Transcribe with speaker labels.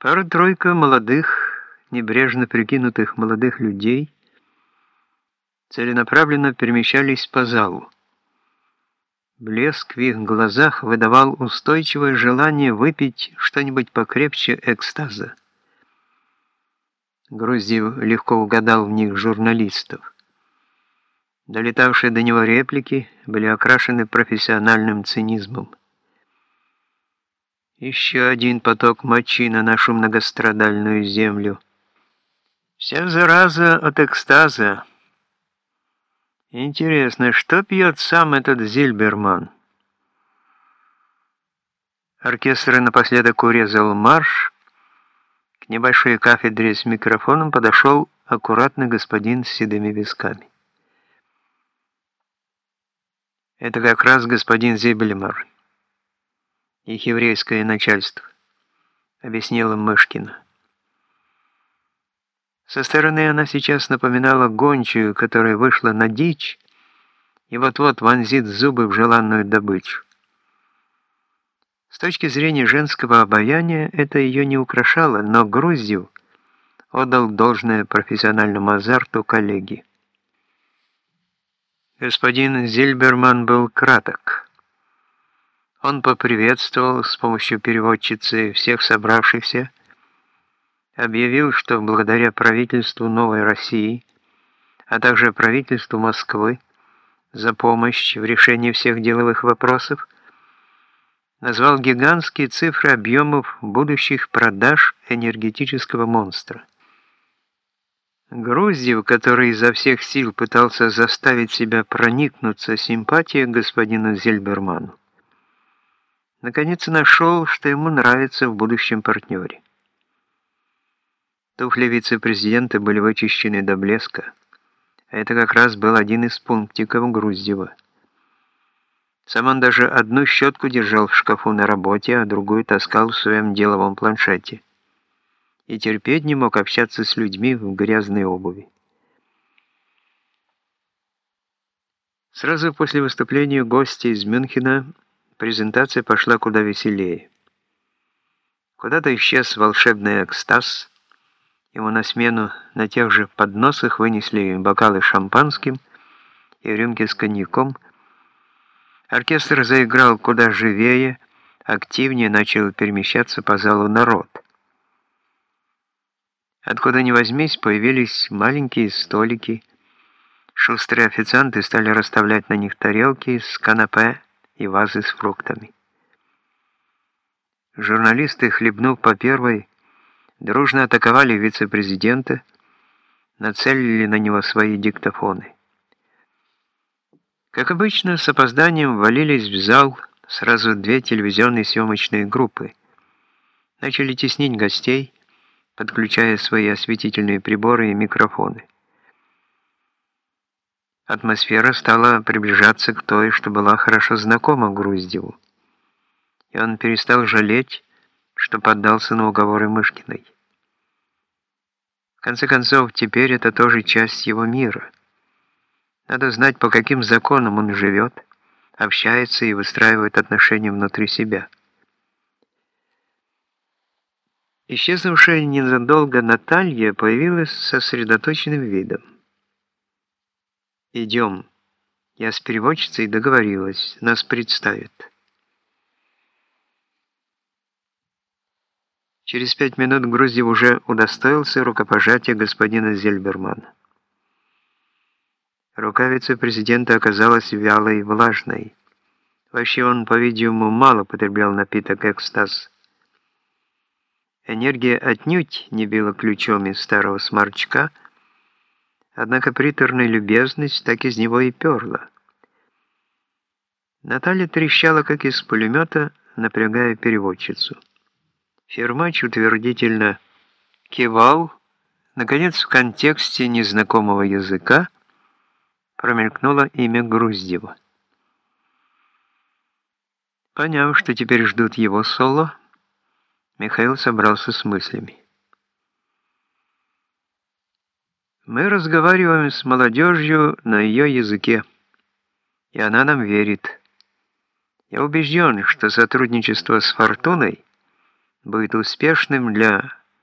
Speaker 1: Пара-тройка молодых, небрежно прикинутых молодых людей целенаправленно перемещались по залу. Блеск в их глазах выдавал устойчивое желание выпить что-нибудь покрепче экстаза. Груздев легко угадал в них журналистов. Долетавшие до него реплики были окрашены профессиональным цинизмом. Еще один поток мочи на нашу многострадальную землю. Вся зараза от экстаза. Интересно, что пьет сам этот Зильберман? Оркестр напоследок урезал марш. К небольшой кафедре с микрофоном подошел аккуратный господин с седыми висками. Это как раз господин Зибельмар их еврейское начальство, объяснила Мышкина. Со стороны она сейчас напоминала гончую, которая вышла на дичь и вот-вот вонзит зубы в желанную добычу. С точки зрения женского обаяния это ее не украшало, но Груздев отдал должное профессиональному азарту коллеги. Господин Зильберман был краток. Он поприветствовал с помощью переводчицы всех собравшихся, объявил, что благодаря правительству Новой России, а также правительству Москвы за помощь в решении всех деловых вопросов, назвал гигантские цифры объемов будущих продаж энергетического монстра. Груздев, который изо всех сил пытался заставить себя проникнуться симпатией к господину Зельберману, наконец нашел, что ему нравится в будущем партнере. Туфли вице-президента были вычищены до блеска, а это как раз был один из пунктиков Груздева. Сам он даже одну щетку держал в шкафу на работе, а другую таскал в своем деловом планшете. И терпеть не мог общаться с людьми в грязной обуви. Сразу после выступления гостя из Мюнхена презентация пошла куда веселее. Куда-то исчез волшебный экстаз. Ему на смену на тех же подносах вынесли бокалы шампанским и рюмки с коньяком. Оркестр заиграл куда живее, активнее начал перемещаться по залу народ. Откуда ни возьмись, появились маленькие столики. Шустрые официанты стали расставлять на них тарелки с канапе, и вазы с фруктами. Журналисты, хлебнув по первой, дружно атаковали вице-президента, нацелили на него свои диктофоны. Как обычно, с опозданием валились в зал сразу две телевизионные съемочные группы. Начали теснить гостей, подключая свои осветительные приборы и микрофоны. Атмосфера стала приближаться к той, что была хорошо знакома Груздеву. И он перестал жалеть, что поддался на уговоры Мышкиной. В конце концов, теперь это тоже часть его мира. Надо знать, по каким законам он живет, общается и выстраивает отношения внутри себя. Исчезнувшая ненадолго Наталья появилась со сосредоточенным видом. «Идем». Я с переводчицей договорилась, нас представят. Через пять минут Груздев уже удостоился рукопожатия господина Зельбермана. Рука вице-президента оказалась вялой и влажной. Вообще он, по-видимому, мало потреблял напиток «Экстаз». Энергия отнюдь не била ключом из старого сморчка, Однако приторная любезность так из него и перла. Наталья трещала, как из пулемета, напрягая переводчицу. Фермач утвердительно кивал. Наконец, в контексте незнакомого языка промелькнуло имя Груздева. Поняв, что теперь ждут его соло, Михаил собрался с мыслями. Мы разговариваем с молодежью на ее языке, и она нам верит. Я убежден, что сотрудничество с «Фортуной» будет успешным для